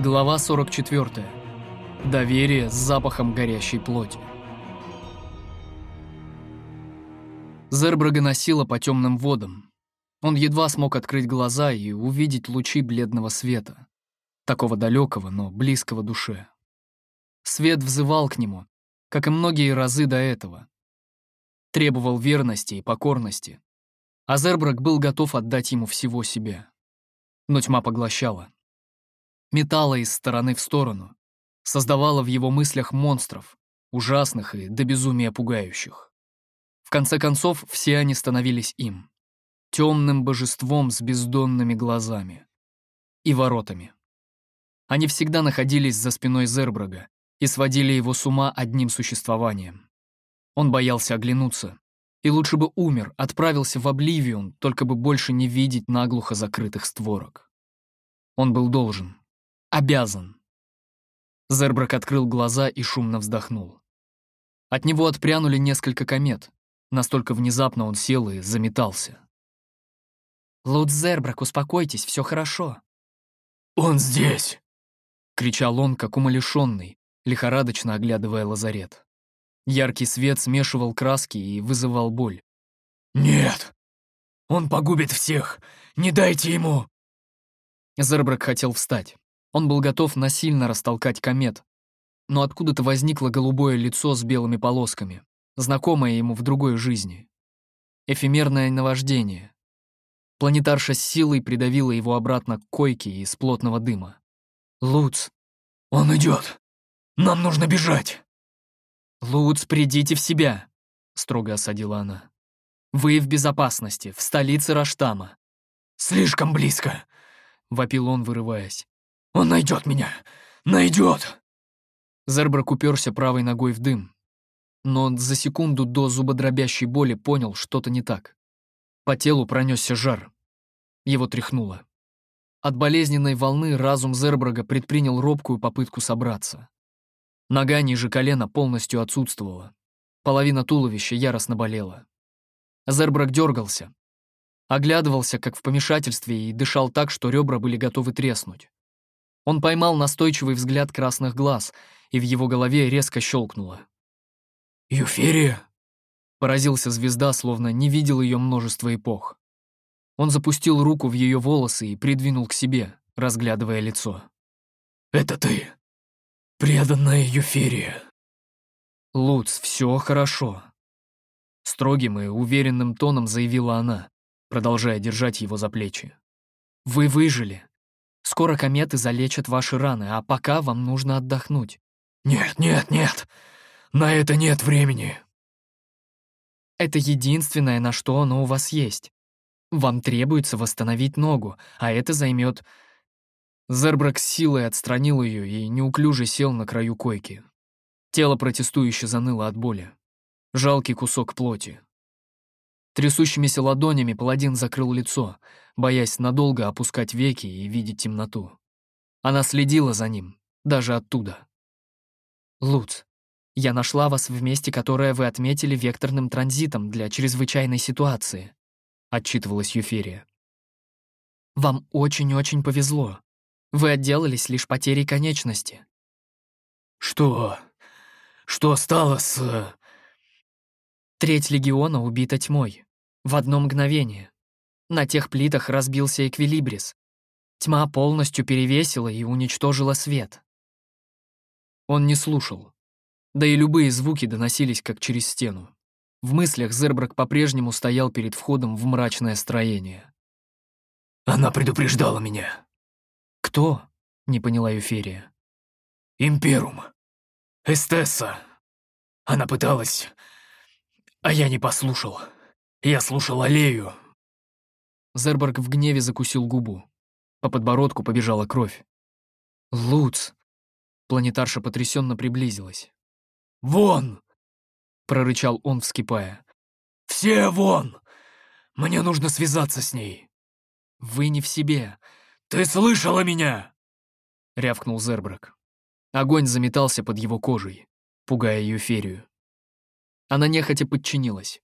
Глава 44. Доверие с запахом горящей плоти. Зербрага носила по темным водам. Он едва смог открыть глаза и увидеть лучи бледного света, такого далекого, но близкого душе. Свет взывал к нему, как и многие разы до этого. Требовал верности и покорности, а Зербраг был готов отдать ему всего себя. Но тьма поглощала метала из стороны в сторону, создавала в его мыслях монстров, ужасных и до безумия пугающих. В конце концов, все они становились им, темным божеством с бездонными глазами и воротами. Они всегда находились за спиной Зербрага и сводили его с ума одним существованием. Он боялся оглянуться, и лучше бы умер, отправился в Обливион, только бы больше не видеть наглухо закрытых створок. Он был должен. Обязан. Зербрак открыл глаза и шумно вздохнул. От него отпрянули несколько комет. Настолько внезапно он сел и заметался. «Лут Зербрак, успокойтесь, все хорошо». «Он здесь!» — кричал он, как умалишенный, лихорадочно оглядывая лазарет. Яркий свет смешивал краски и вызывал боль. «Нет! Он погубит всех! Не дайте ему!» Зербрак хотел встать. Он был готов насильно растолкать комет. Но откуда-то возникло голубое лицо с белыми полосками, знакомое ему в другой жизни. Эфемерное наваждение. Планетарша с силой придавила его обратно к койке из плотного дыма. «Луц!» «Он идет! Нам нужно бежать!» «Луц, придите в себя!» — строго осадила она. «Вы в безопасности, в столице Раштама». «Слишком близко!» — вопил он, вырываясь. Он найдет меня! Найдет!» Зербрак уперся правой ногой в дым. Но за секунду до зубодробящей боли понял, что-то не так. По телу пронесся жар. Его тряхнуло. От болезненной волны разум Зербрага предпринял робкую попытку собраться. Нога ниже колена полностью отсутствовала. Половина туловища яростно болела. Зербрак дергался. Оглядывался, как в помешательстве, и дышал так, что ребра были готовы треснуть. Он поймал настойчивый взгляд красных глаз, и в его голове резко щелкнуло. «Юферия?» Поразился звезда, словно не видел ее множество эпох. Он запустил руку в ее волосы и придвинул к себе, разглядывая лицо. «Это ты, преданная Юферия!» «Луц, все хорошо», — строгим и уверенным тоном заявила она, продолжая держать его за плечи. «Вы выжили. Скоро кометы залечат ваши раны, а пока вам нужно отдохнуть». «Нет, нет, нет! На это нет времени!» «Это единственное, на что оно у вас есть. Вам требуется восстановить ногу, а это займет...» Зербрак с силой отстранил ее и неуклюже сел на краю койки. Тело протестующе заныло от боли. Жалкий кусок плоти. Трясущимися ладонями паладин закрыл лицо, боясь надолго опускать веки и видеть темноту. Она следила за ним, даже оттуда. «Луц, я нашла вас в месте, которое вы отметили векторным транзитом для чрезвычайной ситуации», — отчитывалась Юферия. «Вам очень-очень повезло. Вы отделались лишь потерей конечности». «Что? Что стало с...» Треть легиона убита тьмой. В одно мгновение. На тех плитах разбился эквилибрис. Тьма полностью перевесила и уничтожила свет. Он не слушал. Да и любые звуки доносились как через стену. В мыслях Зербрак по-прежнему стоял перед входом в мрачное строение. «Она предупреждала меня». «Кто?» — не поняла Юферия. «Имперум. Эстесса. Она пыталась, а я не послушал. Я слушал аллею, Зерберг в гневе закусил губу. По подбородку побежала кровь. «Луц!» Планетарша потрясенно приблизилась. «Вон!» — прорычал он, вскипая. «Все вон! Мне нужно связаться с ней!» «Вы не в себе!» «Ты слышала меня?» — рявкнул Зербрак. Огонь заметался под его кожей, пугая Юферию. Она нехотя подчинилась.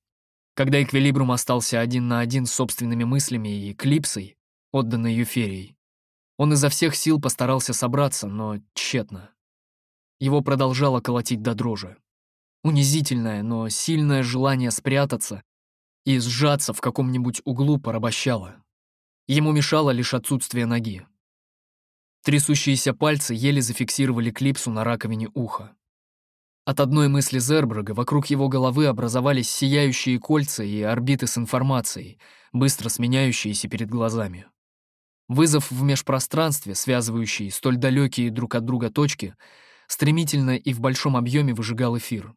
Когда Эквилибрум остался один на один с собственными мыслями и клипсой, отданной Юферией, Он изо всех сил постарался собраться, но тщетно. Его продолжало колотить до дрожи. Унизительное, но сильное желание спрятаться и сжаться в каком-нибудь углу порабощало. Ему мешало лишь отсутствие ноги. Трясущиеся пальцы еле зафиксировали клипсу на раковине уха. От одной мысли Зербрага вокруг его головы образовались сияющие кольца и орбиты с информацией, быстро сменяющиеся перед глазами. Вызов в межпространстве, связывающий столь далекие друг от друга точки, стремительно и в большом объеме выжигал эфир.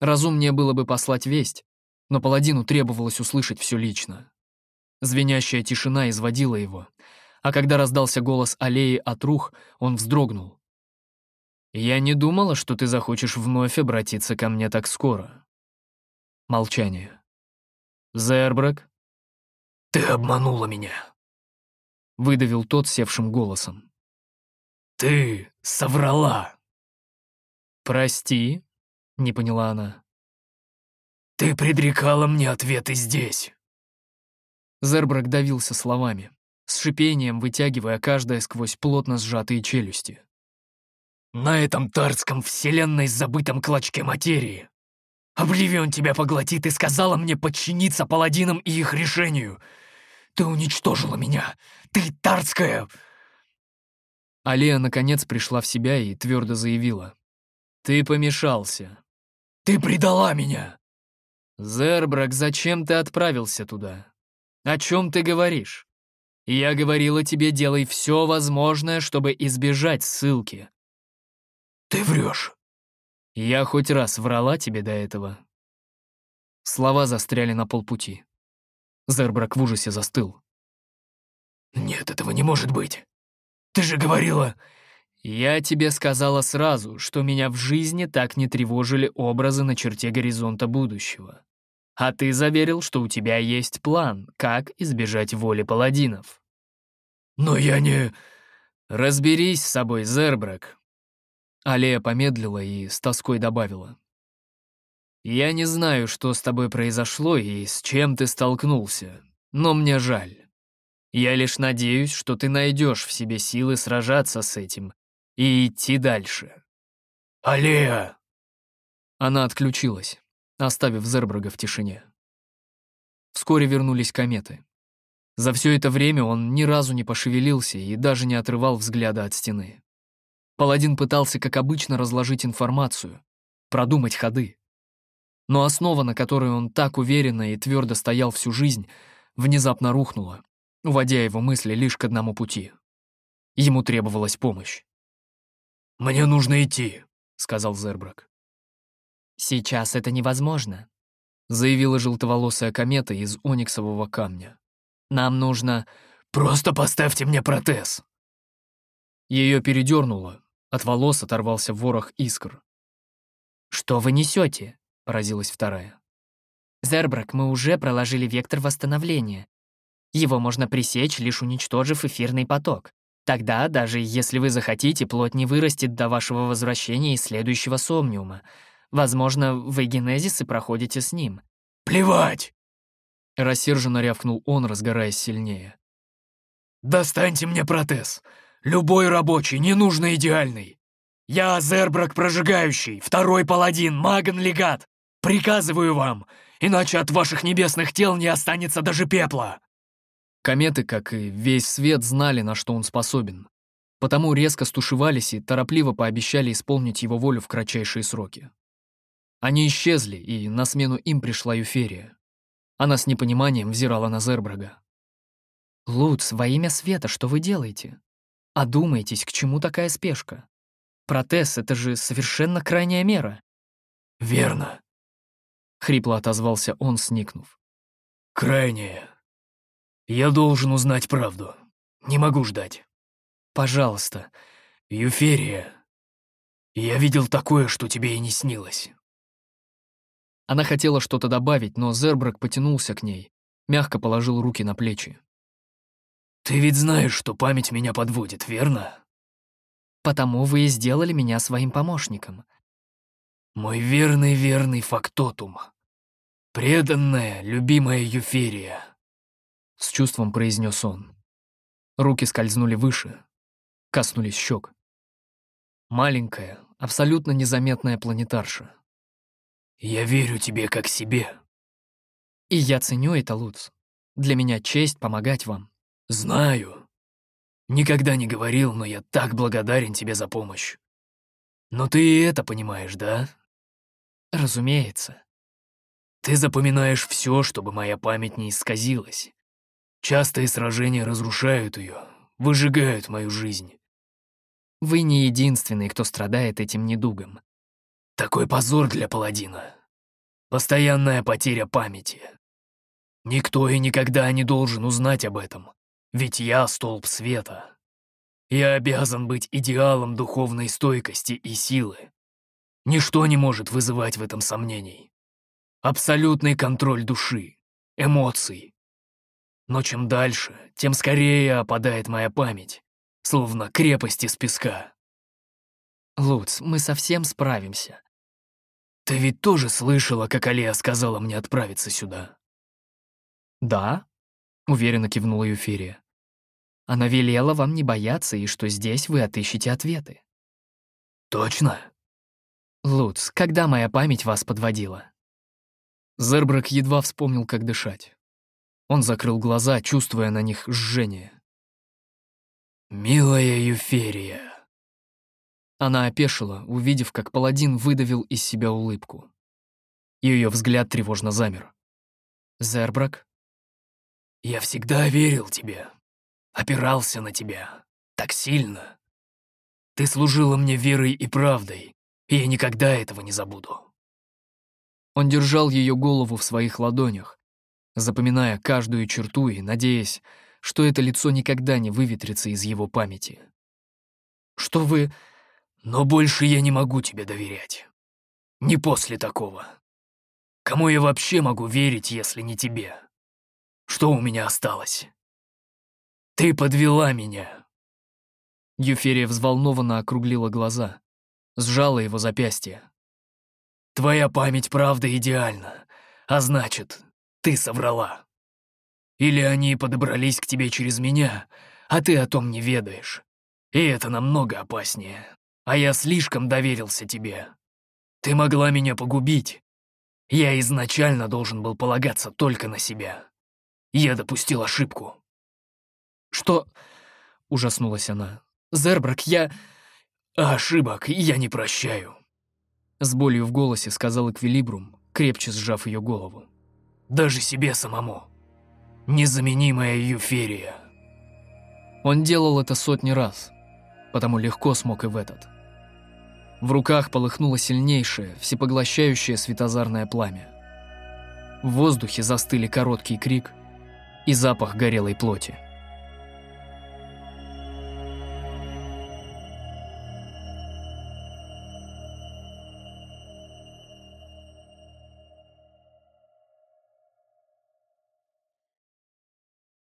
Разумнее было бы послать весть, но паладину требовалось услышать все лично. Звенящая тишина изводила его, а когда раздался голос аллеи от рух, он вздрогнул. «Я не думала, что ты захочешь вновь обратиться ко мне так скоро». Молчание. «Зербрак?» «Ты обманула меня», — выдавил тот севшим голосом. «Ты соврала». «Прости», — не поняла она. «Ты предрекала мне ответы здесь». Зербрак давился словами, с шипением вытягивая каждое сквозь плотно сжатые челюсти. «На этом тарском вселенной забытом клочке материи. Обливион тебя поглотит и сказала мне подчиниться паладинам и их решению. Ты уничтожила меня. Ты тарская!» Алия наконец пришла в себя и твердо заявила. «Ты помешался. Ты предала меня!» «Зербрак, зачем ты отправился туда? О чем ты говоришь? Я говорила тебе, делай все возможное, чтобы избежать ссылки». «Ты врешь». «Я хоть раз врала тебе до этого?» Слова застряли на полпути. Зербрак в ужасе застыл. «Нет, этого не может быть. Ты же говорила...» «Я тебе сказала сразу, что меня в жизни так не тревожили образы на черте горизонта будущего. А ты заверил, что у тебя есть план, как избежать воли паладинов». «Но я не...» «Разберись с собой, Зербрак». Алия помедлила и с тоской добавила. «Я не знаю, что с тобой произошло и с чем ты столкнулся, но мне жаль. Я лишь надеюсь, что ты найдешь в себе силы сражаться с этим и идти дальше». «Алия!» Она отключилась оставив Зербрага в тишине. Вскоре вернулись кометы. За все это время он ни разу не пошевелился и даже не отрывал взгляда от стены. Паладин пытался, как обычно, разложить информацию, продумать ходы. Но основа, на которой он так уверенно и твердо стоял всю жизнь, внезапно рухнула, уводя его мысли лишь к одному пути. Ему требовалась помощь. «Мне нужно идти», — сказал Зербрак. «Сейчас это невозможно», — заявила желтоволосая комета из ониксового камня. «Нам нужно...» «Просто поставьте мне протез!» Ее передернуло, от волос оторвался ворох искр. «Что вы несете?» — поразилась вторая. «Зербрак, мы уже проложили вектор восстановления. Его можно пресечь, лишь уничтожив эфирный поток. Тогда, даже если вы захотите, плоть не вырастет до вашего возвращения из следующего сомниума. Возможно, вы генезисы проходите с ним. «Плевать!» Рассерженно рявкнул он, разгораясь сильнее. «Достаньте мне протез. Любой рабочий, не нужно идеальный. Я Зербрак Прожигающий, второй паладин, Маган-легат. Приказываю вам, иначе от ваших небесных тел не останется даже пепла». Кометы, как и весь свет, знали, на что он способен. Потому резко стушевались и торопливо пообещали исполнить его волю в кратчайшие сроки. Они исчезли, и на смену им пришла Юферия. Она с непониманием взирала на Зербрага. «Луц, во имя света, что вы делаете? Одумайтесь, к чему такая спешка? Протез — это же совершенно крайняя мера». «Верно», — хрипло отозвался он, сникнув. «Крайняя. Я должен узнать правду. Не могу ждать. Пожалуйста, Юферия. Я видел такое, что тебе и не снилось». Она хотела что-то добавить, но Зербрак потянулся к ней, мягко положил руки на плечи. «Ты ведь знаешь, что память меня подводит, верно?» «Потому вы и сделали меня своим помощником». «Мой верный-верный фактотум. Преданная, любимая Юферия», — с чувством произнес он. Руки скользнули выше, коснулись щек. Маленькая, абсолютно незаметная планетарша. «Я верю тебе как себе». «И я ценю это, Луц. Для меня честь помогать вам». «Знаю. Никогда не говорил, но я так благодарен тебе за помощь. Но ты и это понимаешь, да?» «Разумеется». «Ты запоминаешь все, чтобы моя память не исказилась. Частые сражения разрушают ее, выжигают мою жизнь. Вы не единственный, кто страдает этим недугом. Такой позор для паладина. Постоянная потеря памяти. Никто и никогда не должен узнать об этом, ведь я столб света. Я обязан быть идеалом духовной стойкости и силы. Ничто не может вызывать в этом сомнений. Абсолютный контроль души, эмоций. Но чем дальше, тем скорее опадает моя память, словно крепость из песка. Луц, мы совсем справимся. Ты ведь тоже слышала, как Алия сказала мне отправиться сюда? Да, уверенно кивнула Юферия. Она велела вам не бояться и что здесь вы отыщете ответы. Точно? Луц, когда моя память вас подводила? Зербрак едва вспомнил, как дышать. Он закрыл глаза, чувствуя на них жжение. «Милая Юферия!» Она опешила, увидев, как паладин выдавил из себя улыбку. Ее взгляд тревожно замер. «Зербрак?» «Я всегда верил тебе, опирался на тебя, так сильно. Ты служила мне верой и правдой, и я никогда этого не забуду». Он держал ее голову в своих ладонях, запоминая каждую черту и надеясь, что это лицо никогда не выветрится из его памяти. «Что вы...» «Но больше я не могу тебе доверять. Не после такого. Кому я вообще могу верить, если не тебе? Что у меня осталось? Ты подвела меня!» Юферия взволнованно округлила глаза, сжала его запястье. «Твоя память правда идеальна, а значит, ты соврала. Или они подобрались к тебе через меня, а ты о том не ведаешь. И это намного опаснее. А я слишком доверился тебе. Ты могла меня погубить. Я изначально должен был полагаться только на себя. Я допустил ошибку». «Что?» — ужаснулась она. «Зербрак, я...» «Ошибок я не прощаю», — с болью в голосе сказал Эквилибрум, крепче сжав ее голову. «Даже себе самому. Незаменимая Юферия». Он делал это сотни раз, потому легко смог и в этот. В руках полыхнуло сильнейшее, всепоглощающее светозарное пламя. В воздухе застыли короткий крик и запах горелой плоти.